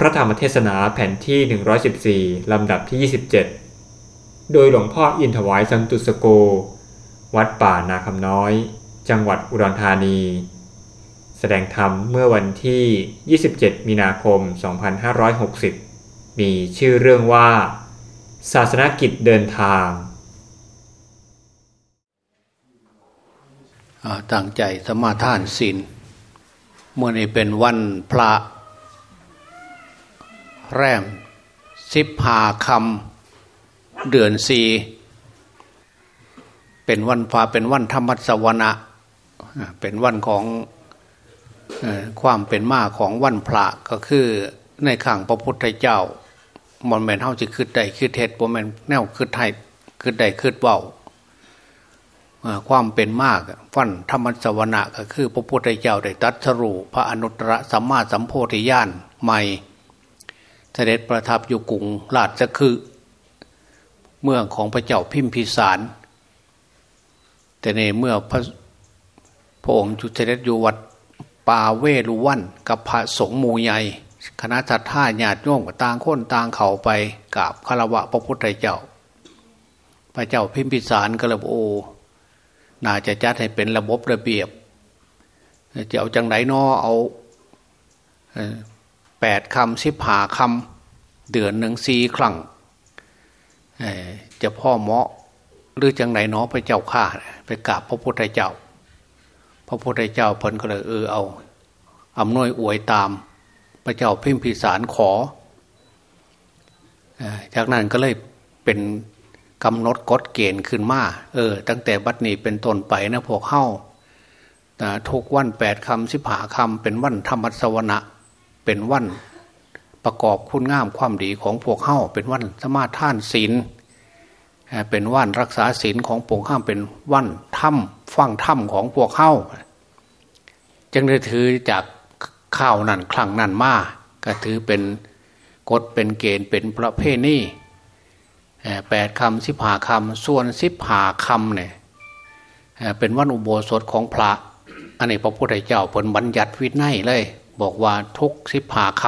พระธรรมเทศนาแผ่นที่ 114 ลำดับที่ 27 โดยหลวงพ่ออินถวายสันตุสโก วัดป่านาคำน้อย จังหวัดอุดรธานี แสดงธรรมเมื่อวันที่ 27 มีนาคม 2560 มีชื่อเรื่องว่า ศาสนกิจเดินทางตั้งใจสมาทานศีลเมื่อนี้เป็นวันพระ แรมสิบหาคำเดือนสีเป็นวันพาเป็นวันธรรมสวนะเป็นวันของความเป็นมาของวันพระก็คือในขังพระพุทธเจ้ามันแมนเท่าจะคืดใดคืดเทศบ่แมนแนวคืดไทยคืดใดคืดเบาความเป็นมากฟันธรรมสวนะก็คือ พระพุทธเจ้าได้ตัดสรุพระอนุตตรสัมมาสัมโพธิญาณใหม่ เสด็จประทับอยู่กรุงราชคือเมืองของพระเจ้าพิมพิสาร แต่ในเมื่อพระพระองค์จุเสด็จอยู่วัดป่าเวลุวันกับพระสงฆ์มูใหญ่คณะทัตท่าญาติโยมต่างคนต่างเขาไปกราบคารวะพระพุทธเจ้า พระเจ้าพิมพิสารก็เลยโอ้น่าจะจัดให้เป็นระบบระเบียบจะเอาจังไหนนอเอา แปดคำสิบหาคำเดือนหนึ่งสี่ครั้งจะพ่อเหมาะหรือจังไหนนอพระเจ้าข้าไปกราบพระพุทธเจ้า พระพุทธเจ้าเพิ่นก็เลยเออเอาอำนวยอวยตาม พระเจ้าพิมพิสารขอ จากนั้นก็เลยเป็นกำหนดกฎเกณฑ์ขึ้นมาเออ ตั้งแต่บัดนี้เป็นต้นไปนะพวกเข้าทุกวันแปดคำสิบหาคำเป็นวันธรรมสวนะ เป็นวันประกอบคุณงามความดีของพวกเข้าเป็นวันสมาทานศีลเป็นวันรักษาศีลของพวกข้ามเป็นวันถ้ำฟังถ้ำของพวกเข้าจึงได้ถือจากข้าวนั่นครั้งนั่นมาก็ถือเป็นกฎเป็นเกณฑ์เป็นประเพณีแปดคำสิบหาคำส่วนสิบหาคำเนี่ยเป็นวันอุโบสถของพระ อันนี้พระพุทธเจ้าผลบัญญัติวินัยเลย บอกว่าทุกสิบหาค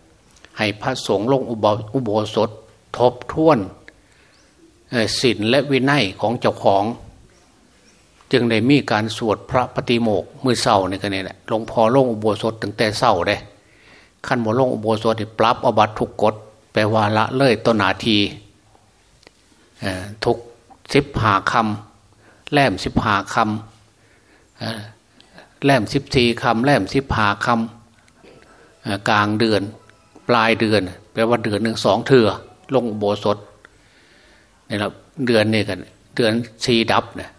ำให้พระสงฆ์ลงอุโบสถทบทวนศีลและวินัยของเจ้าของ จึงได้มีการสวดพระปฏิโมกมือเศร้านี่กันนี่แหละหลวงพ่อลงอุโบสถตั้งแต่เศร้าเลยขั้นบ่ลงอุโบสถปรับอบัตทุกกฎแปลว่าละเลยต้นนาทีทุกสิบหาคำแลมสิบหาคำแลมสิบสี่คำแลมสิบหาคำ กลางเดือน ปลายเดือนแปลว่าเดือนหนึ่งสองเถื่อลงโบสถนี่แหละเดือนนี่กันเดือนชีดับเนี่ย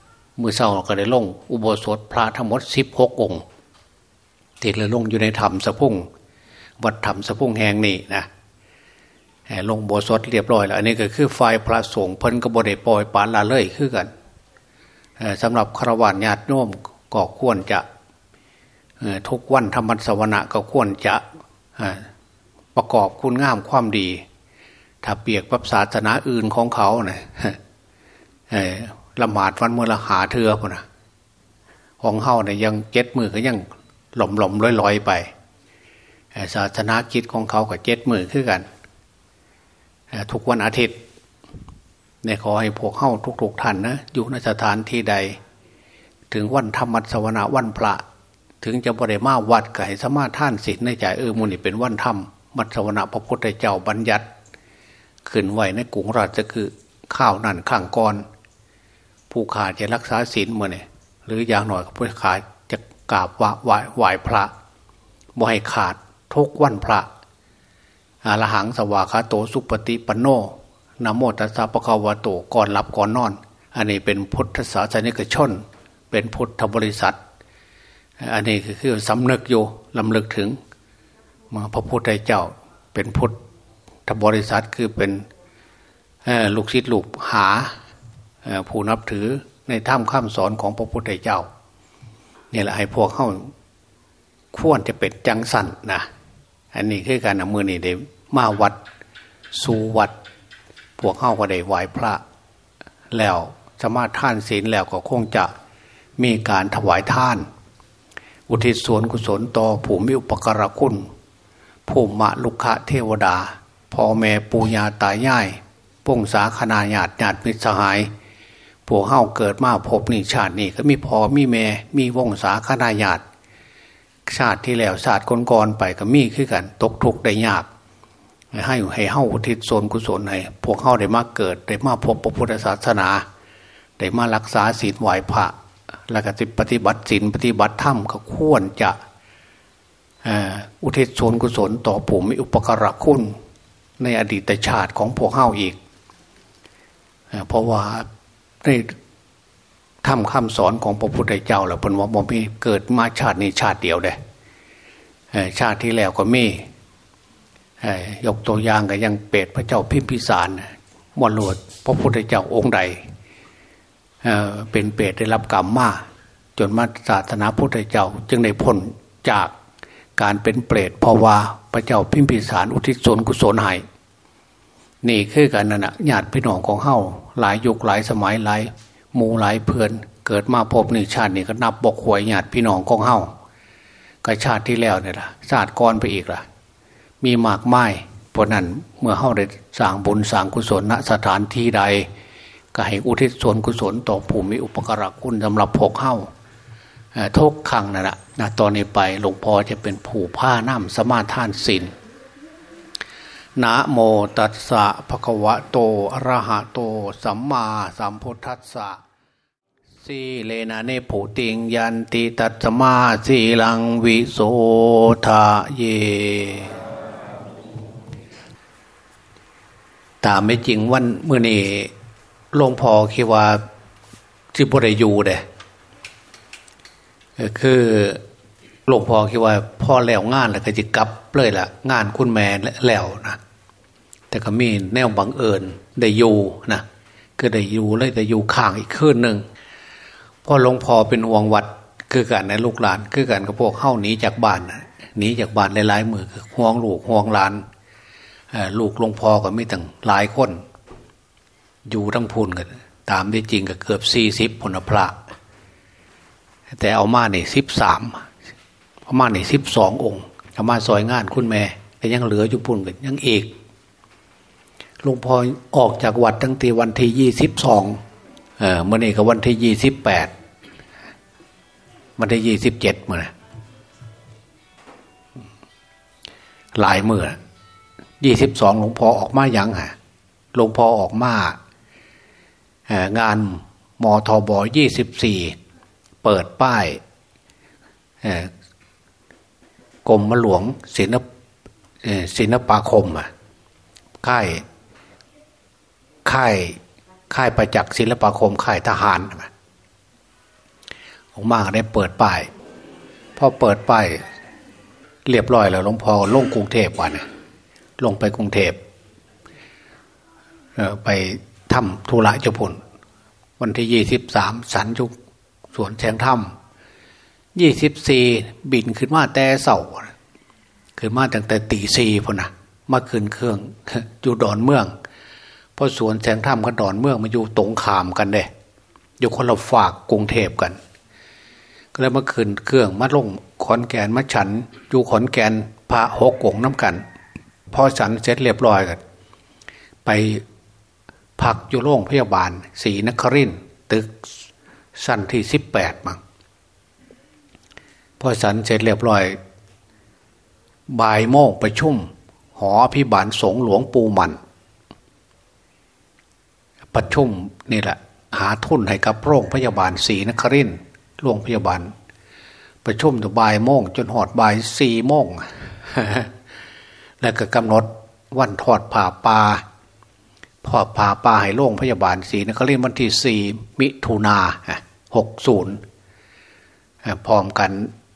มือเศร้าก็ได้ลง อุโบสถพระทั้งหมดสิบหกองค์ที่เลยลงอยู่ในธรรมสะพุ่ง วัดธรรมสะพุ่งแห่งนี้นะลงโบสถเรียบร้อยแล้วอันนี้ก็คือฝ่ายพระสงฆ์เพิ่นกบฏปล่อยปานละเลยคือกันสำหรับคารวะญาติโยมก็ควรจะ ทุกวันธรรมสวนะก็ควรจะประกอบคุณงามความดี ถ้าเปียกปับศาสนาอื่นของเขาเนี่ยละหมาดวันเมื่อละหาเถือพนะของเขาเนี่ยยังเจ็ดมือก็ยังหล่มหล่มลอยลอยไปศาสนาคิดของเขากับเจ็ดมือคือกันทุกวันอาทิตย์เนี่ยขอให้พวกเข้าทุกๆท่านนะอยู่ในสถานที่ใด ถึงวันธรรมสวนาวันพระ ถึงจะบริมาวัดไก่สมาท่านศีลในใจเออมูนี่เป็นวันธรรมมัสวนาพระพุทธเจ้าบัญญัติ ขึ้นไหวในกรุงราชคือข้าวนั่นข้างกรผู้ขาดจะรักษาศีลเมื่อเนี่ยหรืออย่างหน่อยผู้ขาจะกราบไหวไหวพระบ่ให้ขาดทุกวันพระอรหังสวาคาโตสุปฏิปันโนนโมตัสสะปะคะวะโตก่อนหลับก่อนนอน อันนี้เป็นพุทธศาสนิกชน เป็นพุทธบริษัท อันนี้คือสำนึกอยู่ลำลึกถึงมาพระพุทธเจ้าเป็นพุทธบริษัทคือเป็นลูกศิษย์ลูกหาผู้นับถือในถ้ำข้ามสอนของพระพุทธเจ้านี่แหละให้พวกเข้าควรจะเป็นจังสันนะอันนี้คือการนำมือนี่เดี๋ยมาวัดสู่วัด พวกเข้าก็ได้ไหว้พระ แล้วสมาทานศีลแล้วก็คงจะมีการถวายท่าน อุทิศส่วนกุศลต่อผู้มีอุปการะคุณภูมิมะลุคะเทวดาพ่อแม่ปู่ย่าตายายป่งสาคนาญาติญาติมิตรสหายพวกเฮาเกิดมาพบนี่ชาตินี้ก็มีพ่อมีแม่มีวงศาคนาญาติชาติที่แล้วชาติก่อนๆไปก็มีคือกัน ตกทุกข์ได้ยาก ให้ให้เฮาอุทิศส่วนกุศลให้พวกเฮาได้มาเกิดได้มาพบพระพุทธศาสนา ได้มารักษาศีลไหวพระ แล้วก็ปฏิบัติศีลปฏิบัติธรรมก็ควรจะอุทิศส่วนกุศลต่อผู้มีอุปการะคุณในอดีตชาติของพวกเฮาอีกเพราะว่าได้ทำคำสอนของพระพุทธเจ้าแล้วเป็นว่าบ่มีเกิดมาชาตินี้ชาติเดียวเด้ชาติที่แล้วก็มียกตัวอย่างก็ยังเปรตพระเจ้าพิมพิสารมรวดพระพุทธเจ้าองค์ใด เป็นเปรตได้รับกรรมมากจนมาศาสนาพุทธเจ้า จึงได้พ้นจากการเป็นเปรตเพราะว่าพระเจ้าพิมพิสารอุทิศส่วนกุศลให้นี่คือกันนั่นนะญาติพี่น้องของเฮาหลายยุคหลายสมัยหลายหมู่หลายเพื่อนเกิดมาพบนี่ชาตินี่ก็นับบกหวยญาติพี่น้องของเฮาก็ชาติที่แล้วเนี่ยละชาติก่อนไปอีกละมีมากไม้เพราะนั้นเมื่อเฮาได้สร้างบุญสร้างกุศลณสถานที่ใด ก็ให้อุทิศส่วนกุศลต่อผู้มีอุปการะคุณสำหรับพกเฮาทุกครั้งนั่นแหละนะตอนนี้ไปหลวงพ่อจะเป็นผู้ผ้าน้ำสมาทานศีลนะโมตัสสะภะคะวะโตอะระหะโต สัมมาสัมพุทธัสสะสีเลนะเนผูติงยันติตัสมาสีลังวิโสทาเย ตามไม่จริงวันเมื่อนี้ หลวงพ่อคิดว่าที่บริยูเด้คือหลวงพ่อคิดว่าพ่อแล้วงานแล้วก็จะกลับเลยล่ะ งานคุณแม่แล้วนะแต่ก็มีแนวบังเอิญได้อยู่นะก็ได้อยู่เลยแต่อยู่ข้างอีกคืนหนึ่งพ่อหลวงพ่อเป็นห่วงวัดคือกันในลูกหลาน คือกันกับพวกเข้าหนีจากบ้านหนีจากบ้านหลายๆมือคือห่วงลูกห่วงหลานลูกหลวงพ่อก็ไม่ตั้งหลายคน อยู่ทั้งพูนกัน ตามที่จริงก็เกือบสี่สิบพลพระ แต่เอามาเนี่ยสิบสามเอามาเนี่ยสิบสององค์เอามาซอยงานคุณแม่แต่ยังเหลืออยู่ปุ่นกันยังเอกหลวงพ่อออกจากวัดตั้งแต่วันที่ยี่สิบสองเออเมื่อนี้ก็วันที่ยี่สิบแปดวันที่ยี่สิบเจ็ดมื่อนะหลายเมื่อยี่สิบสองหลวงพ่อออกมายังฮะหลวงพ่อออกมา งานมทบยี่สิบสี่เปิดป้ายกรมหลวงศิลปศิลปาคมอะค่ายค่ายค่ายประจักษ์ศิลปาคมค่ายทหารออกมาได้เปิดป้ายพอเปิดป้ายเรียบร้อยแล้วหลวงพ่อลงกรุงเทพวันลงไปกรุงเทพไป ทำธุระเจ้าพลวันที่ยี่สิบสามสันจุกสวนแสงถ้ำยี่สิบสี่บินขึ้นมาแต่เสาขึ้นมาตั้งแต่ตีสี่พนะมาขึ้นเครื่องอยู่ดอนเมืองเพราะสวนแสงถ้ำกับดอนเมืองมาอยู่ตรงขามกันเด้อยู่คนเราฝากกรุงเทพกัน ก็เลยมาขึ้นเครื่องมาลงขอนแก่นมาฉันอยู่ขอนแก่นพระหกกงน้ำกัน พอฉันเสร็จเรียบร้อยกัน ไป พักอยู่โรงพยาบาลศรีนครินตึกสั้นที่สิบแปดมั้งพอสันเสร็จเรียบร้อยบ่ายโมงประชุม หอพิบาลสงหลวงปูมันประชุมนี่แหละ หาทุนให้กับโรงพยาบาลศรีนครินโรงพยาบาล ประชุมถึงบ่ายโมงจนหอดบ่ายสี่โมงแล้วก็กำหนดวันทอดผ่าปลา พ่อผ่าปลาให้โรงพยาบาลศรีนครินวันที่สี่มิถุนาหกศูนย์พร้อมกัน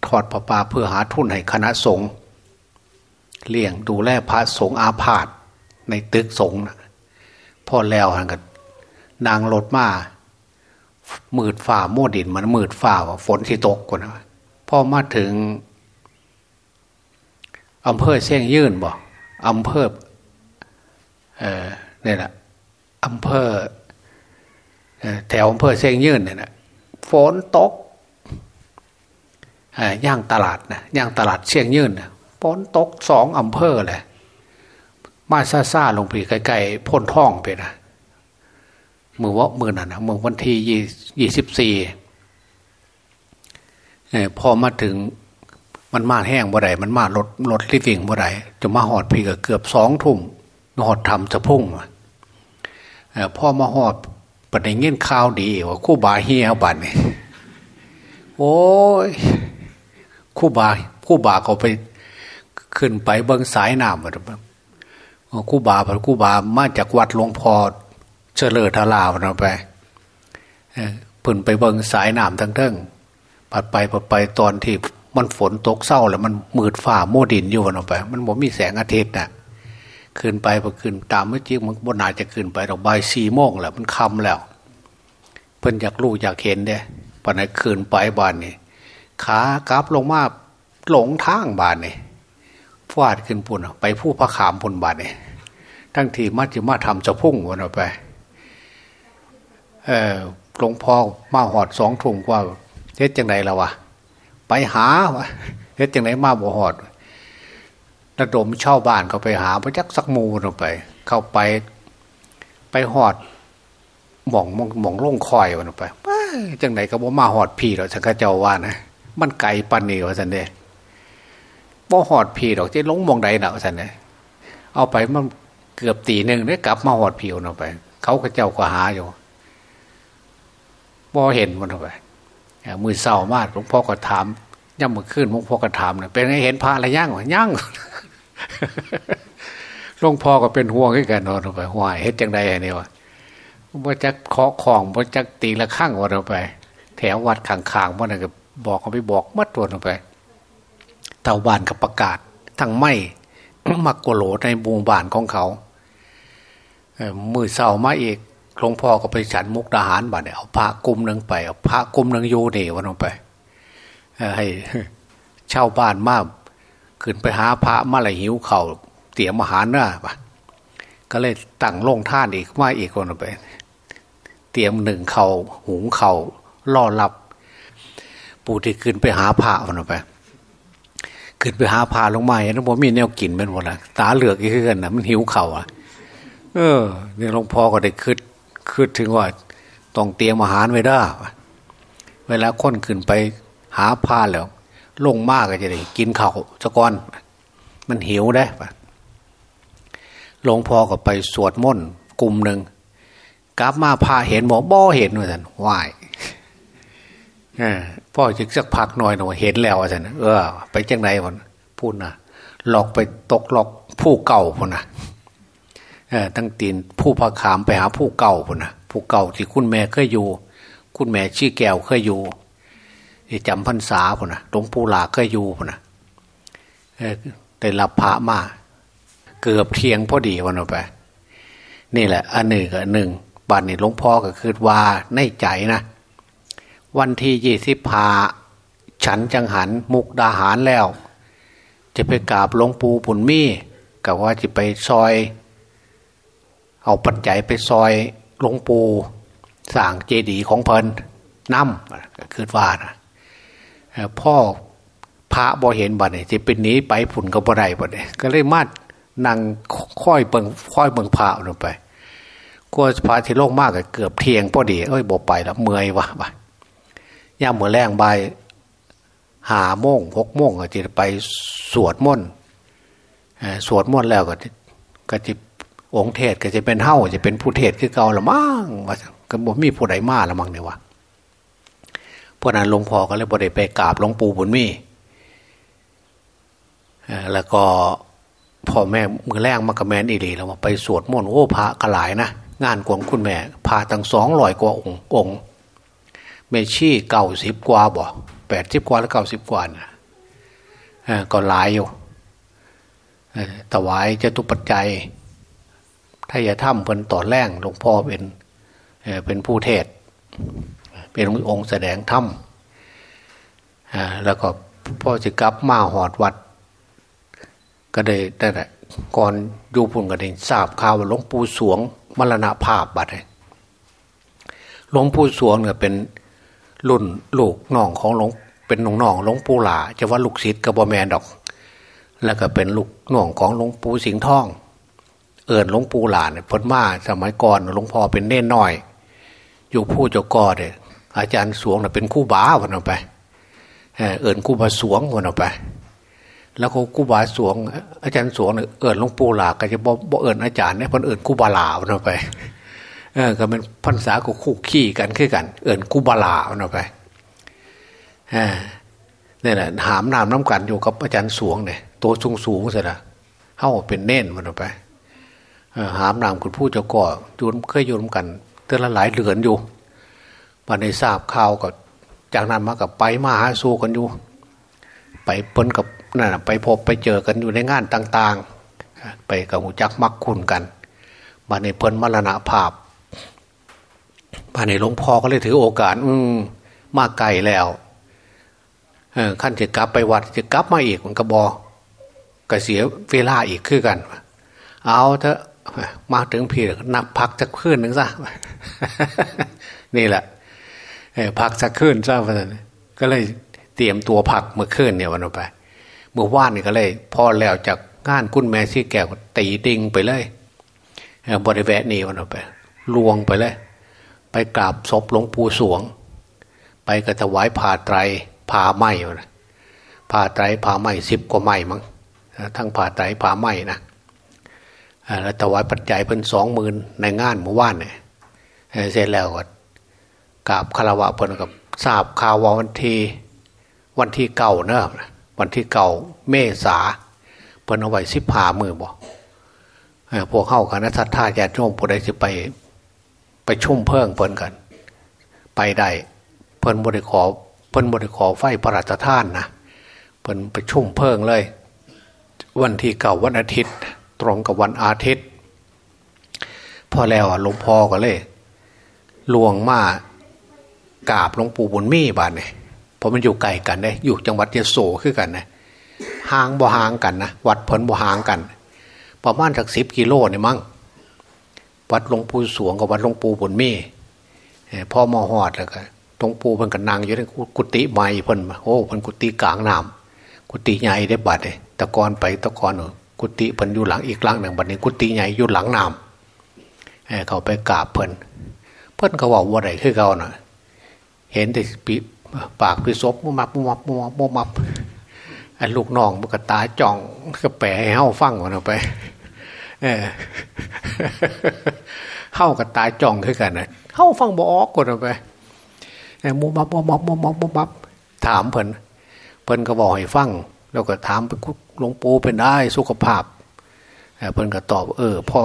ทอดผ้าป่าเพื่อหาทุนให้คณะสงฆ์เลี้ยงดูแลพระสงฆ์อาพาธในตึกสงฆ์พ่อแล้วหันกันนางรถมามืดฝ่าโมดินมันมืดฝ่าฝนที่ตกกนะพ่อมาถึงอำเภอเสี่ยงยื่นบอกอำเภอเออ เนี่ยแหละอำเภอแถวอำเภอเชียงยืนเนี่ยนะฝนตกย่างตลาดนะย่างตลาดเชียงยืนนะฝนตกสองอำเภอเลยมาซาซาลงไปไกลๆพ่นท้องไปนะมือว่ามือนั่นนะมือวันที่ยี่สิบสี่พอมาถึงมันมาแห้งบ่ไดมันมารถรถลิฟวิ่งบ่ไดจะมาหอดพี่ก็เกือบสองทุ่มหอดทำจะพุ่ง พ่อมาหอดปนเงี้ยข้าวดีว่าคู่บาเฮียบันนี่โอ้ยคู่บาคู่บาเขาไปขึ้นไปเบิ้งสายน้ำคู่บาคู่บามาจากวัดหลวงพ่อเฉลิมทลาวเราไปเพิ่นไปเบิ้งสายน้ำทั้งเทิงผัดไปผัดไปตอนที่มันฝนตกเศร้าแล้วมันมืดฝ่าโมดินอยู่นอไป มันบ่มีแสงอาทิตย์น่ะ ขึ้นไปพอขึ้นตามเมื่อกี้มันบนนาจะขึ้นไปดอกใบสี่โมงแล้วมันคำแล้ว เพิ่นอยากรู้อยากเห็นเด้ปนไหนขึ้นไปบานนี่ขากราบลงมาหลงทางบานนี่ฟาดขึ้นปุ่นไปผู้พระขามปุ่นบานนี่ทั้งทีมัจจิมาทำจะพุ่งวันออกไปเออหลวงพ่อมาหอดสองถุงกว่าเฮ็ดจังไดแล้ววะไปหาวะเฮ็ดจังไดมาบ่หอด ระดมเช่าบ้านเขาไปหาพระจักสักมูลงไป เข้าไปไปหอดหม่องหม่องล่งคอยวันไปจังไหนก็บ่มาหอดพี่หรอกสังฆเจ้าว่านะมันไกลปันนี่ว่าสันเดบ่หอดพี่หรอกจะลงมองใดหนาสันเดเอาไปมันเกือบตีหนึ่งได้กลับมาหอดผิวเนาไป เขาก็เจ้าก็หาอยู่บ่เห็นมันไปมือเศร้ามากหลวงพ่อก็ถามย่ำมือขึ้นหลวงพ่อก็ถามเนี่ยเป็นไงเห็นพระอะไรย่างวะย่าง หลวงพ่อก็เป็นห่วงให้กันนอนไปห่วยเฮ็ดจังใดเนี่ยวะว่าจะเคาะของว่าจะตีละข้างวันเราไป แถววัดขางๆว่าน่ะก็บอกเขาไปบอกมัดตัวลงไปเต่าบ้านกับประกาศ ทั้งไม่มักกโหลในบูงบ้านของเขามือเศร้ามาอีกหลวงพ่อก็ไปฉันมุกดาหารบ้านเนี่ยเอาพระกุมหนึ่งไปเอาพระกุมหนึ่งโยเนวันลงไปให้เช่าบ้านมา ขึ้นไปหาพระมาอะไรหิวเขา่าเตี๋ยมอาหาเน้ะปะก็เลยตั้งโล่งท่านอีกมาอีกคนไป เตรียมหนึ่งเขาหุงเขาล่อรับ ปู่ที่ขึ้นไปหาพระมันไปขึ้นไปหาพระลงมาเห็นว่ามีแนวกินเป็นหมดละตาเหลือกอีกขึ้นนะมันหิวเข่าอะ เออเนี่ยหลวงพ่อก็ได้คืดคืดถึงว่าต้องเตรียมอาหารไว้ได้เวลาคนขึ้นไปหาพระแล้ว ลงมากก็จะได้กินเข่าจะก้อน มันหิวได้ปะหลวงพ่อก็ไปสวดมนต์กลุ่มหนึ่งกลับมาพาเห็นหมอบ่เห็นว่าสันวายพ่อจึกสักพักหน่อยหน่อยเห็นแล้วว่าสันเออ ไปจังไหนวันพูดนะหลอกไปตกหลอกผู้เก่าพูนะตั้งตีนผู้พาขามไปหาผู้เก่าพูนะผู้เก่าที่คุณแม่เคยอยู่ คุณแม่ชี้แก้วเคยอยู่ จำพรรษาพูนะหลวงปู่หลาเคยอยู่พูนะได้รับพระมาเกือบเที่ยงพอดีวันออกไป นี่แหละ อันหนึ่งกับหนึ่งบันนี่หลวงพ่อก็คือว่าในใจนะ วันที่ยี่สิบพาฉันจังหันมุกดาหารแล้ว จะไปกราบหลวงปู่ปุ่นมี่กับว่าจะไปซอย เอาปัจจัยไปซอยหลวงปู่สั่งเจดีย์ของเพลินน้ำก็คือว่านะ พ่อพระบอเห็นบัดเนี่ยจะเป็นนี้ไปผุนกับบ่ได้บัดเนี่ยก็เลยมาดนั่งค่อยเบิงค่อยเบิงพระลงไปก็พระที่โลกมากเกือบเทียงพอดีเอ้ยบอกไปแล้วเมื่อยวะบ่ย่าเมื่อแรงใบหาโมงหกโมงก็จะไปสวดมนต์สวดมนต์แล้วก็ก็จะองค์เทศก็จะเป็นเฮ้าจะเป็นผู้เทศคือเก่าละมั่งว่าก็บอกมีผู้ใดมาละมั่งเนี่ยวะ พวกนั้นหลวงพ่อก็เลยบริไปกราบหลวงปู่บุญมีแล้วก็พ่อแม่มือแรงมากระแมนอีหลีแล้วมาไปสวดมนต์โอ้พระกระหลายนะงานกวงคุณแม่พาตั้งสองร้อยกว่าองค์องค์เมชี่เก่าสิบกว่าบ่แปดสิบกว่าแล้วเก้าสิบกว่านะก็หลายอยู่ถวายจะตุปัจจัยถ้าอย่าทำเพิ่นต่อแรงหลวงพ่อเป็นเป็นผู้เทศ เป็นองค์แสดงธรรมแล้วก็พ่อจะกลับมาหอดวัด ก็ได้แต่ก่อนอยู่พุ่นก็ได้ทราบข่าวว่าหลวงปู่สวงมรณภาพบัดหลวงปู่สวงเนี่ยเป็นรุ่นลูกน้องของหลวงเป็นน้องน้องหลวงปู่หลาจะว่าลูกศิษย์กับบอแมนดอก แล้วก็เป็นลูกน้องของหลวงปู่สิงห์ทอง เอิญหลวงปู่หลานเนี่ยพ้นมาสมัยก่อนหลวงพ่อเป็นเน่นน้อย อยู่ผู้เจ้ากอเนี่ย อาจารย์สวงเนี่ยเป็นคู่บาวันออกไปเอิญคู่บาสวงวันออกไป แล้วคู่บาสวง อาจารย์สวงเนี่ยเอิญหลวงปู่หลาก็จะบอกบอกเอิญอาจารย์เนี่ยพันเอิญคู่บาลาวันออกไปเออก็เป็นพรรษาก็คู่ขี้กันขึ้นกัน เอิญคู่บาลาวันออกไปเนี่ยแหละหามน้ำน้ำกันอยู่กับอาจารย์สวงเนี่ยตัวสูงสูงเสียละเข้าเป็นเน่นมันออกไปหามน้ำคุณผู้เจ้าก่อยุนเคยยุนกันเตือนละหลายเดือนอยู่ มาในทราบข่าวก็จากนั้นมากับไปมาหาสู้กันอยู่ ไปเพิ่นกับนั่นไปพบไปเจอกันอยู่ในงานต่าง ๆ ไปกับหูจักมักคุณกันมาในเพิ่นมรณะภาพมาในหลวงพ่อก็เลยถือโอกาส อืมมาไกลแล้วขั้นจะกลับไปวัดจะกลับมาอีกมันก็บอก็เสียเวลาอีกคือกัน เอาเถอะมาถึงพี่นับพักสักคืนหนึ่งซะนี่แหละ พักสักคืนซะวันนั้นก็เลยเตรียมตัวพักเมื่อคืนเนี่ยวันออกไป เมื่อว่านี่ก็เลย พอแล้วจากงานคุณแม่ซี่แก้วตีดิงไปเลยบริเวณนี้วันออกไป ลวงไปเลย ไปกราบศพหลวงปู่สวง ไปกระถวายผ่าไตรผ่าไหมนะผ่าไตรผ่าไหมสิบกว่าไหมมั้งทั้งผ่าไตรผ่าไหมนะแล้วถวายปัจจัยเพิ่นสองหมื่นในงานเมื่อวานเนี่ยเสร็จแล้วก็ กราบคารวะเพิ่นกับทราบข่าวว่าวันที่วันที่เก่าเนอะวันที่เก่าเมษาเพิ่นเอาไว้สิบห้ามือบอกพวกเข้ากันนะทัดท่าญาติโยมผู้ใดจะไป ไปชุ่มเพิ่งเพิ่นกัน ไปได้เพิ่นบริขอเพิ่นบริขอไฟพระราชทานนะเพิ่นไปชุ่มเพิ่งเลย วันที่เก่าวันอาทิตย์ ตรงกับวันอาทิตย์ พอแล้วหลวงพ่อก็เลยลวงมา กราบหลวงปู่บุญมีบานเนี่ยเพราะมันอยู่ไกลกันเลยอยู่จังหวัดเยโสคือกันนะห่างบ่ห่างกันนะวัดเพิ่นบ่ห่างกัน ประมาณสักสิบกิโลเนี่ยมั้งวัดหลวงปู่สวงกับวัดหลวงปู่บุญมีพ่อมอหอดแล้วก็หลวงปู่เพิ่นกันนางอยู่ในกุฏิใหม่เพิ่นโอ้เพิ่นกุฏิกลางน้ำกุฏิใหญ่ได้บัดเลยตะกอนไปตะกอนกุฏิเพิ่นอยู่หลังอีกหลังหนึ่งบัดนี้กุฏิใหญ่อยู่หลังน้ำเขาไปกราบเพิ่นเพิ่นเขาบอกว่าไรคือเขาน่ะ เห็นแต่ปีปากพี่ศพมุมับมุมับมุมับมุมับไอ้ลูกน้องมันก็ตาจ่องก็แปลให้เฮาฟังมันออกไป เออเฮากับตาจ่องคือกันนะเฮาฟังบออกกันออกไปมุมับมุมับมุมับมุมับถามเพิ่นเพิ่นก็บอกให้ฟังแล้วก็ถามไปหลวงปู่เป็นได้สุขภาพเพิ่นก็ตอบ เออ พ่อ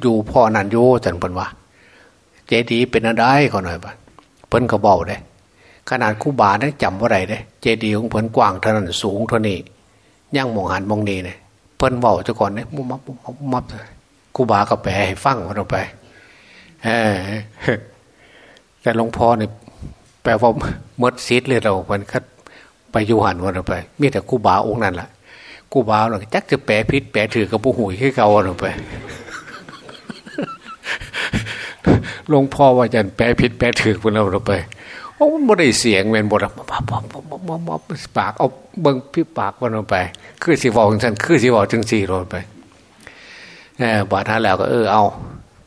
อยู่พ่อนันโยจันเพิ่นว่า เจดีเป็นอะไรเขาหน่อยปะเพิ่นก็บอกได้ขนาดคู่บาเนี่ยจำว่าไรเด้เจดีย์ของเพิ่นกว้างเท่านั้นสูงเท่านี้ย่างมองหันมองนี่เนี่ยเพิ่นบอกจะก่อนเนี่ยมุมับมุมับมับคู่บาก็แปลให้ฟังมันออกไปเออแต่หลวงพ่อเนี่ยแปลว่ามดซีดเลยเราเพิ่นคัดไปยูหันวันออกไป มีแต่คู่บาองค์นั้นแหละคู่บาเราจักจะแปลพิษแปลถือกับผู้หุยให้เขาวันอไป หลวงพ่อว่าจะแปลผิดแปลถือพวกเราเราไปโอ้บ่ได้เสียงเวนบทปากเอาเบิ้งพี่ปากวันลงไป คือสีวอลจังสันคือสีวอลจังสี่ลงไปเออบาดท่าแล้วก็เออเอา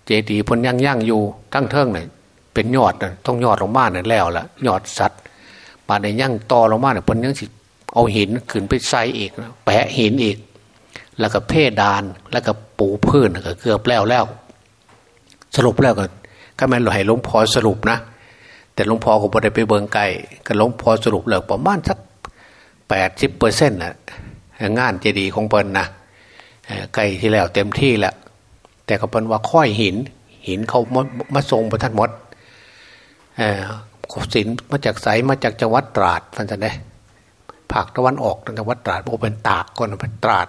เจดีพ้นย่างย่างอยู่ทั้งเทิงเนี่ยเป็นยอดน่ะต้องยอดลงมาเนี่ยแล้วละยอดสัตว์บาดในย่างต่อลงมาเนี่ยพ้นย่างสิเอาหินขึ้นไปใส่อีกแปะหินอีก แล้วก็เพดานแล้วก็ปูพื้นก็เกือบแล้วแล้ว สรุปแล้วก็ก็แม่เราให้หลวงพ่อสรุปนะ แต่หลวงพ่อก็บ่ได้ไปเบิงไก่ก็หลวงพ่อสรุปแล้วประมาณสักแปดสิบเปอร์เซ็นต์นะงานเจดีของเปิ้นนะไก่ที่แล้วเต็มที่แล้วแต่ก็เป็นว่าค่อยหิน หินเขามาทรงประทัดมดสินมาจากไสมาจากจังหวัดตราดท่านจะได้ภาคตะวันออกจังหวัดตราดโอเป็นตากก่อนเป็นตราด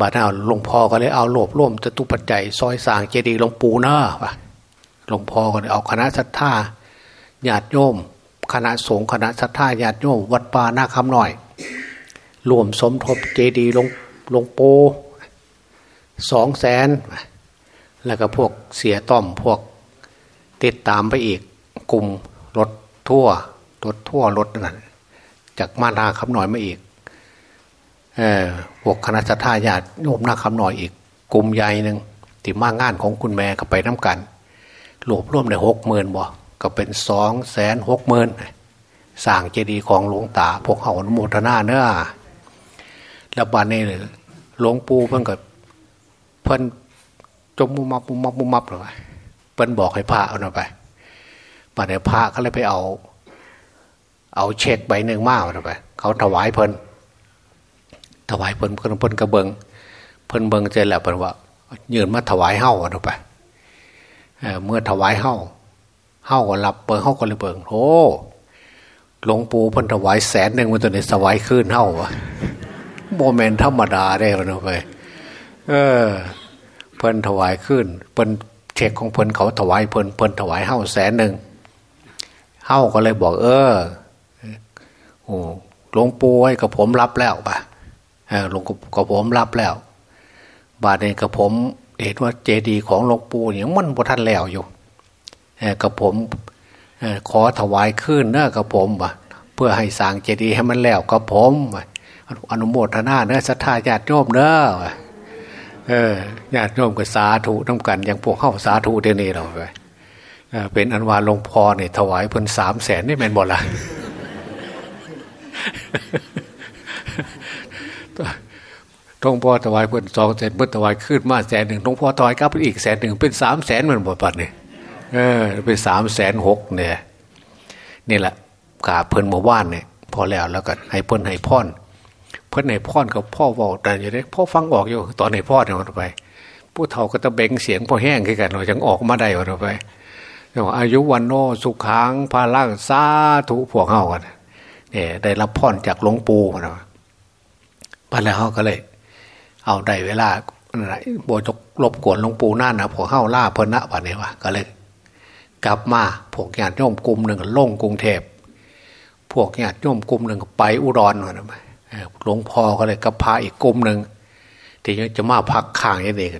บาดเอาหลวงพ่อก็เลยเอาโลบร่วมจตุปัจจัยซอยสางเจดีย์หลวงปู่เนอะหลวงพ่อก็เลยเอาคณะศรัทธาญาติโยม คณะสงฆ์คณะศรัทธาญาติโยม วัดป่าหน้าคำหน่อยรวมสมทบเจดีย์หลวงหลวงปู่สองแสนแล้วก็พวกเสียต้อมพวกติดตามไปอีกกลุ่มรถทั่วรถทั่วรถนั่นจากมานาคำหน่อยมาอีก พวกคณะสัตยาติโยมหน้าคำหน่อยอีกกลุ่มใหญ่หนึ่งที่มางานของคุณแม่ก็ไปน้ากันรวบรวมได้หกหมื่นบ่ก็เป็นสองแสนหกหมื่นสร้างเจดีย์ของหลวงตา พวกเขาอนุโมทนาเนื้อแล้วบานนี้หลวงปู่เพิ่นก็เพิ่นจมมุมับมุมับมุมับเลยเพิ่นบอกให้พระเอาหน่อไปป่าเดี๋ยพระเขาเลยไปเอา เอาเช็คใบหนึ่งมาเอาหน่อไป เขาถวายเพิ่น ถวายเพิ่นเพิ่นเพิ่นกระเบิงเพิ่นเบิงเจแล้วเพิ่นว่ายืนมาถวายเฮ้าเอาหน่อยไปเมื่อถวายเฮ้าเฮ้าก็รับเปิงเฮ้าก็เลยเบิงโอ้หลวงปู่เพิ่นถวายแสนหนึ่งมันตัวนี้สวายขึ้นเฮ้าวะโมเมนต์ธรรมดาได้เอาหน่อยไปเออ เพิ่นถวายขึ้นเพิ่นเช็คของเพิ่นเขาถวายเพิ่นเพิ่นถวายเฮ้าแสนหนึ่งเฮ้าก็เลยบอก เออโอ้หลวงปู่ไอ้กับผมรับแล้วป่ะ หลวงกับผมรับแล้ว บาดนี้กับผมเห็นว่าเจดีย์ของหลวงปู่เนี่ยมันบทันแล้วอยู่กับผมขอถวายขึ้นเนอะกับผมป่ะเพื่อให้สร้างเจดีย์ให้มันแล้วกับผมอนุโมทนาเนอะศรัทธาญาติโยมเนอะเออญาติโยมก็สาธุน้ำกันอย่างพวกเข้าสาธุเดี๋ยวนี้เราไปเป็นอันวาหลวงพ่อเนี่ยถวายเพิ่นสามแสนนี่แม่นบ่ละ หลวงพ่อถวายเพิ่นสองแสนเพิ่นถวายขึ้นมาแสนหนึ่งหลวงพ่อถวายกลับไปอีกแสนหนึ่งเป็นสามแสนเหมือนบ่ปัดเนี่ยเออเป็นสามแสนหกเนี่ยนี่แหละกาเพิ่นมาว่านเนี่ยพอแล้วแล้วก็ให้เพิ่นให้พ่อนเพิ่นให้พ่อนกับพ่อบอกแต่อย่างนี้พ่อฟังออกอยู่ตอนให้พ่อเนี่ยวันไป ผู้เฒ่าก็ตะเบงเสียงพอแห้งขึ้นกันเราจังออกมาได้วันไปอายุวันโนสุขังพาลังสาธุพวกเฮากันเนี่ยได้รับพรจากหลวงปู่นะ พอแล้วเขาก็เลย เอาได้เวลาอะไรโบจกลบกวนหลวงปู่นั่นนะพวกเฮาล่าเพนะวันนี้วะก็เลย กลับมาพวกญาติโยมกลุ่มหนึ่งก็ล่งกรุงเทพพวกญาติโยมกลุ่มหนึ่งก็ไปอุดรนะหลวงพ่อก็เลยกับพาอีกกลุ่มหนึ่งที่จะมาพักข้างนี่เอง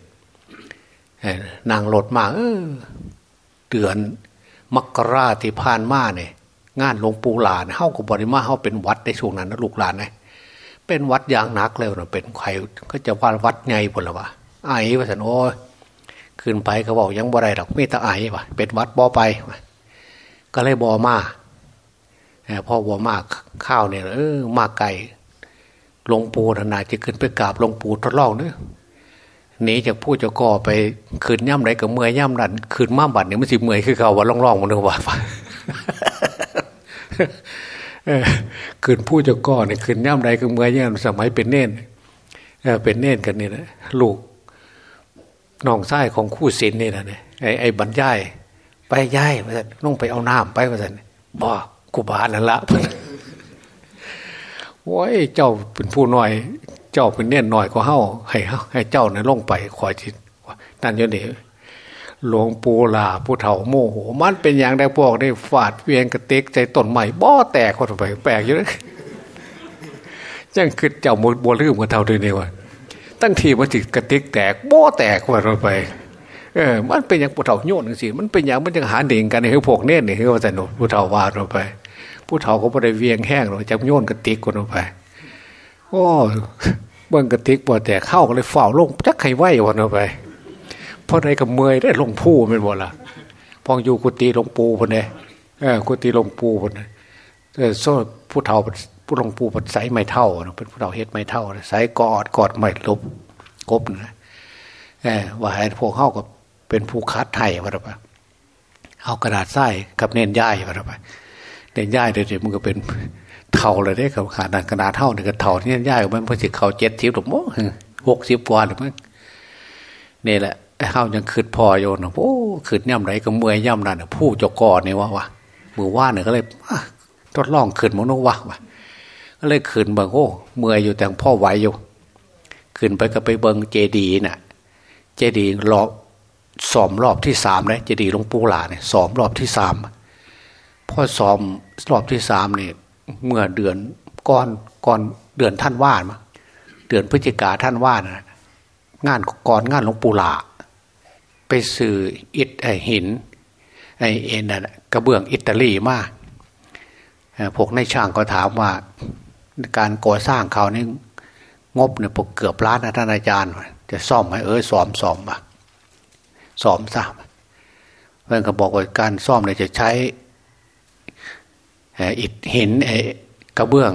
นางรถมาเออเดือนมกราที่ผ่านมาเนี่ยงานหลวงปู่หลานเฮ้ากับบริมาเฮ้าเป็นวัดในช่วงนั้นนะลูกหลานนะ เป็นวัดอย่างนักเลยนะเป็นใครก็จะว่าวัดไงบนละวะไอ้ว่าสันโอ้ขึ้นไปเขาบอกยังบ่ได้หรอกไม่ตาไอ้วะเป็นวัดบ่อไปก็เลยบ่อมาพ่อบ่อมากข้าวเนี่ยเออมาไก่หลวงปู่ธนาจะขึ้นไปกราบหลวงปู่ทดลองเนื้อหนีจากผู้เจ้าก่อไปขืนย่ำไหนกับเมื่อยย่ำนั่นขืนม้าบัดเนี่ยมันสิเมื่อยคือเขาว่าล่องๆมันนึกว่า ขืนผู้เจ้าก่อเนี่ยขืนย่ำไหนกับเมื่อยย่ำสมัยเป็นเน่นเป็นเน่นกันนี่นะลูกน้องไส้ของคู่ศิลนี่นะเนี่ยไอ้ไอ้บรรยายไปย่ายมาสันต้องไปเอาน้ำไปมาสันบอกกูบานั่นละโอ้ยเจ้าเป็นผู้น้อย เจ้าเป็นเน่นหน่อยก็เฮ้าให้ให้เจ้าเนี่ยลงไปคอยทินั่นยนี่ หลวงปู่ลาผู้เฒ่าโมโห มันเป็นอย่างได้พวกได้ฟาดเวียงกระเตกใจต้นใหม่บ่อแตกคนไปแปลกอยู่เลยจังคือเจ้าบัวลืมกันเท่าด้วยนี่วะตั้งทีมันจิกระติกแตกบ่อแตกว่าเราไป เออ มันเป็นอย่างผู้เฒ่าโยนสิมันเป็นอย่างมันยังหาเด่งกันในพวกเน่นนี่คือว่าแต่หนูผู้เฒ่าว่าเราไป ผู้เฒ่าก็บ่ได้เวียงแห้งหรอกจะโยนกระติกคนออกไปโอ้เบิ้งกระติกบ่แต่เข้าก็เลยฝ่าลงจักไข่ไหววันออกไป ราะในกับเมยได้ลงผู้เป็นบ่ละพองอยู่กุฏิลงปูคนเนี่ยกุฏิลงปูคนเออโซ่ผู้เฒ่าผู้ลงปูปัดใสไม่เท่าเป็นผู้เฒ่าเฮ็ดไม่เท่าใสกอดกอดไม่ลบกบนะว่าให้พวกเข้ากับเป็นผู้คัดไทยว่าไปเอากระดาษทรายกับเน้นย่ายว่าไปเน้นย่ายเดี๋ยวมันก็เป็นเท่าเลยได้กับขาดกระดาษเท่าเนี่ยก็เท่าเนี่ย่ายมันพอสิเขาเจ็ดสิบหรือมั้งหกสิบกว่าหรือมั้งนี่แหละ เฮายังคืดพอโยนโอ้คืดย่ำไรก็เมื่อยย่ำนั่นผู้จกอเนี่ยว่าวะมือว่าเนี่ยก็เลยทดลองคืนมโนวะวะก็เลยคืนเบิงโอ้เมื่อยอยู่แต่พ่อไหวอยู่ขึ้นไปก็ไปเบิงเจดีน่ะ เจดีรอบสอมรอบที่สามเลยเจดีหลวงปู่หลาเนี่ยสอมรอบที่สามพ่อสอมรอบที่สามเนี่ยเมื่อเดือนก่อนก่อนเดือนท่านว่ามาเดือนพฤศจิกาท่านว่านะงานก่อนงานหลวงปู่หลา ไปสื่ออิฐหินไอเอ็นะกระเบื้องอิตาลีมากพวกในช่างก็ถามว่า การก่อสร้างเขานี่งบเนี่ยเกือบล้านนะท่านอาจารย์ จะซ่อมไหมเออซ่อมซ่อมปะซ่อมซะเพื่อนก็บอกว่าการซ่อมเนี่ยจะใช้อิฐหินกระเบื้อง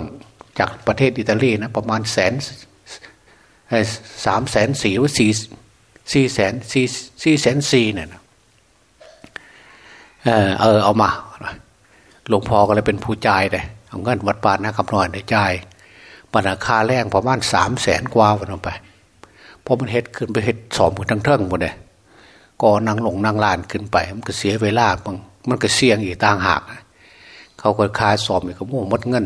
จากประเทศอิตาลีนะประมาณแสนสามแสนสี่หรือสี่ สี่แสนสี่สี่แสนสี่เนี่ยเออเออเอามาหลวงพ่อก็เลยเป็นผู้จ่ายเลยเอาเงินวัดป่านะคำนวณได้จ่ายปัญหาค่าแรงประมาณสามแสนกว่าวันไปเพราะมันเฮ็ดขึ้นไปเฮ็ดสอมมือทั้งเทิงหมดเลยก็นั่งหลงนั่งลานขึ้นไป มันก็เสียเวลามันมันก็เสี่ยงอีกต่างหาก เขาก็คาสอบอีกก็มุ่งมดเงิน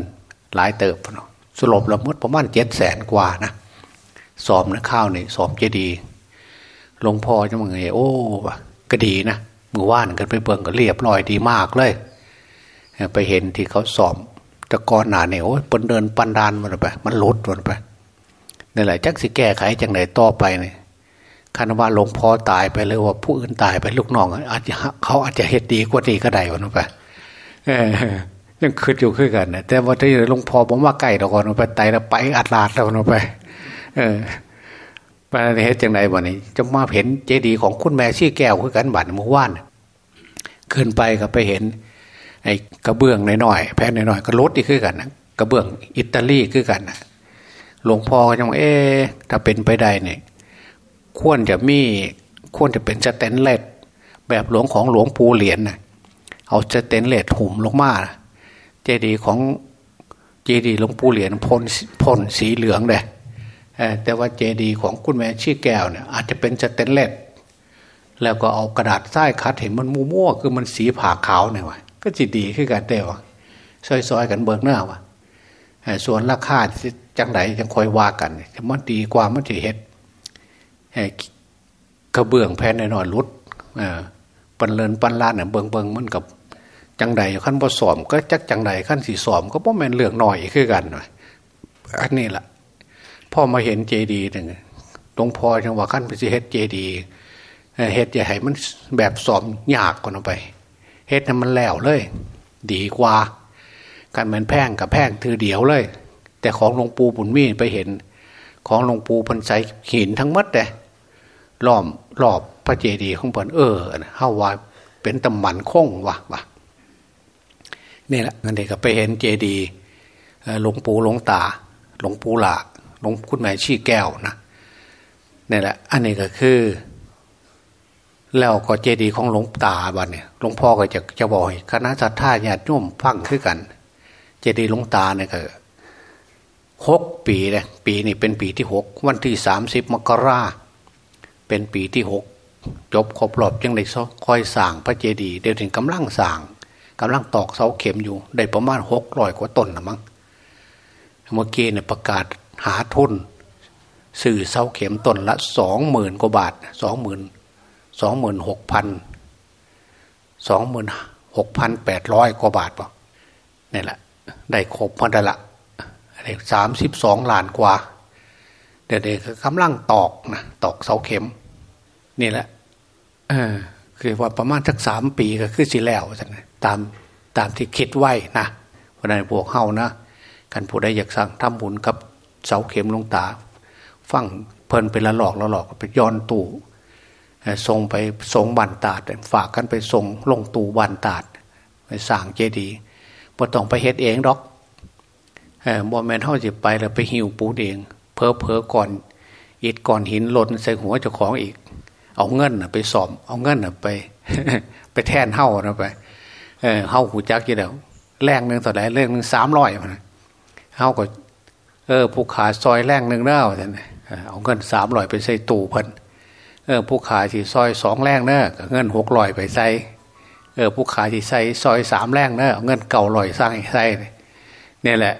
หลายเติบเนาะสรุปแล้วมดประมาณเจ็ดแสนกว่านะสอบนะข้าวนี่สอบเจดี หลวงพ่อจะมังไงโอ้ก็ดีนะมือว่านกันไปเบิ่งก็เรียบร้อยดีมากเลย ไปเห็นที่เขาสอบตะกอนหนาเนี่ยโอ้ยปนเดินปันดานมันไป มันลดมันไปนี่แหละจักสิแก้ไขจังไหนต่อไปเนี่ยคานว่าหลวงพ่อตายไปเลยว่าผู้อื่นตายไปลูกน้องอาจจะเขาอาจจะเฮ็ดดีกว่านี้ก็ได้วันไปยังคืดอยู่ขึ้นกันนะแต่ว่าที่หลวงพ่อผมว่าใกล้ตะกอนไปไตแล้วไปอัดลาดแล้วนไป เออ ไปเฮ็ดจังไหนวันนี้ จะมาเห็นเจดีย์ของคุณแม่ชี้แก้วคือกันบัตรมือวานขึ้นไปก็ไปเห็น ไอ้กระเบื้องน้อยๆแผ่นน้อยๆก็ลดอีกขึ้นกันนะกระเบื้องอิตาลีขึ้นกันนะหลวงพ่อก็ยังเอ๊ถ้าเป็นไปได้เนี่ยควรจะมีควรจะเป็นสแตนเลสแบบหลวงของหลวงปู่เหรียญนะเอาสแตนเลสหุ้มลงมาเจดีย์ของเจดีย์หลวงปู่เหรียญพ่นพ่นสีเหลืองเลย แต่ว่าเจดีย์ของคุณแม่ชีแก้วเนี่ยอาจจะเป็นสแตนเลสแล้วก็เอากระดาษทรายคัดเห็นมันมั่วๆคือมันสีผ่าขาวเนี่ยวะก็จิดีขึ้นกันเดียวซอยๆกันเบิกหน้าวะส่วนราคาจังไหนจังคอยว่ากันมันดีกว่ามันจะเห็ดกระเบื้องแผ่นหน่อยลุดปันเลินปันลานเนี่ยเบิงเบิงมันกับจังใดขั้นผสมก็จักจังใดขั้นสีสอมก็เพราะมันเหลืองหน่อยขึ้นกันหน่อยอันนี้แหละ พ่อมาเห็นเจดีหนึ่งหลวงพ่อจังว่าขั้นไปสิเฮ็ดเจดีเฮ็ดอย่ให้มันแบบสอมยากกว่าไปเฮ็ดให้นมันแล้วเลย ดีกว่าการเหมือนแพงกับแพงถือเดียวเลย แต่ของหลวงปู่บุญมีไปเห็น ของหลวงปู่พันใจหินทั้งมัดเลยล้อมรอบพระเจดีย์ของเพิ่นเออเฮาว่าเป็นตำหมันคงวะวะนี่แหละนั่นเด็กก็ไปเห็นเจดีย์หลวงปู่หลวงตา หลวงปู่หลา หลวงคุณแม่ชี้แก้วนะนี่แหละ อันนี้ก็คือ แล้วก็เจดีย์ของหลวงตาบ้านเนี่ยหลวงพ่อก็จะจะบอกคณะสัตยาญาติโยมฟังขึ้นกัน เจดีย์หลวงตาเนี่ยก็หกปีเลยปีนี้เป็นปีที่หกวันที่สามสิบมกราเป็นปีที่หกจบครบรอบยังได้คอยสั่งพระเจดีย์เดี๋ยวถึงกำลังสั่งกำลังตอกเสาเข็มอยู่ ได้ประมาณหกร้อยกว่าต้นนะมั้งเมื่อกี้เนี่ยประกาศ หาทุน สื่อเสาเข็มต้นละสองหมื่นกว่าบาทสองหมื่นสองหมื่นหกพันสองหมื่นหกพันแปดร้อยกว่าบาทป่ะนี่แหละ ได้ครบพันละได้สามสิบสองล้านกว่า เดี๋ยวเด็กกำลังตอกนะตอกเสาเข็ม นี่แหละเออคือว่าประมาณสักสามปีก็คือสิแล้วตามตามที่คิดไว้นะเพราะนั้นพวกเฮานะกันผู้ใดอยากสั่งทำบุญกับ เสาเข็มลงตา ฟังเพลินเป็นละหลอกละหลอกไปย้อนตู่ส่งไปส่งบันตาด ฝากกันไปส่งลงตู่บันตาดไปสั่งเจดีย์พอต้องไปเฮ็ดเองดอกบอแมนเท่าจิไปแล้วไปหิวปูเองเพอเพอก่อนอิดก่อนหินหล่นใส่หัวเจ้าของอีก เอาเงินไปสอมเอาเงินไป ไปแทนเท่านะไปเเท่าหูจักยี่เดียวแรงหนึ่งต่อไหนเรื่องหนึ่งสามร้อยเท่าก็ ออผู้ขาซอยแรงหนึ่งเน่าท่านเอาเงินสามร้อยไปใส่ตู้พันเออผู้ขาที่ซอยสองแรงเน่ะเงินหกร้อยไปใส่เออผู้ขาที่ใส่ซอยสามแรงเน่ะเอาเงินเก่าลอยสร้างใส่เนี่ยแหละ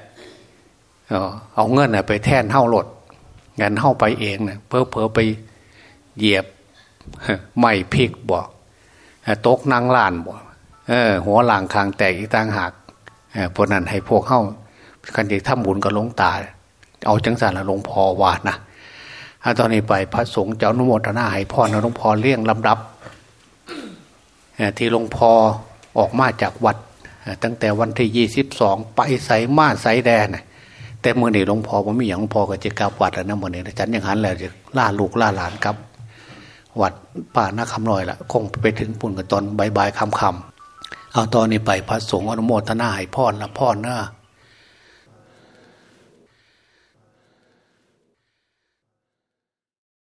เอาเงินไปแทนเท่าหลดเงินเท่าไปเองเนะเพอเพอไปเหยียบไม่พิกบอกตกนางลานบอกเออหัวหลังคางแตกอีกต่างหากเพราะนั้นให้พวกเข้าคันที่ทำบุญกับลงตา เอาจังสันละหลวงพ่อวาดนะตอนนี้ไปพระสงฆ์เจ้านุโมทนาให้พ่อนะหลวงพ่อเลี้ยงลำดับที่หลวงพ่อออกมาจากวัด ตั้งแต่วันที่ยี่สิบสองไปใส่มาใส่แดนแต่เมื่อนี่หลวงพ่อผมมีอย่างหลวงพ่อก็จะกลับวัดแล้วนะเมื่อนี่ฉันยังหันแล้วจะล่าลูกล่าหลานครับ วัดป่านาคำลอยละคงไปถึงปุ่นกันตอนบายบายคำคำเอาตอนนี้ไปพระสงฆ์อนุโมทนาให้พ่อนะพ่อนะ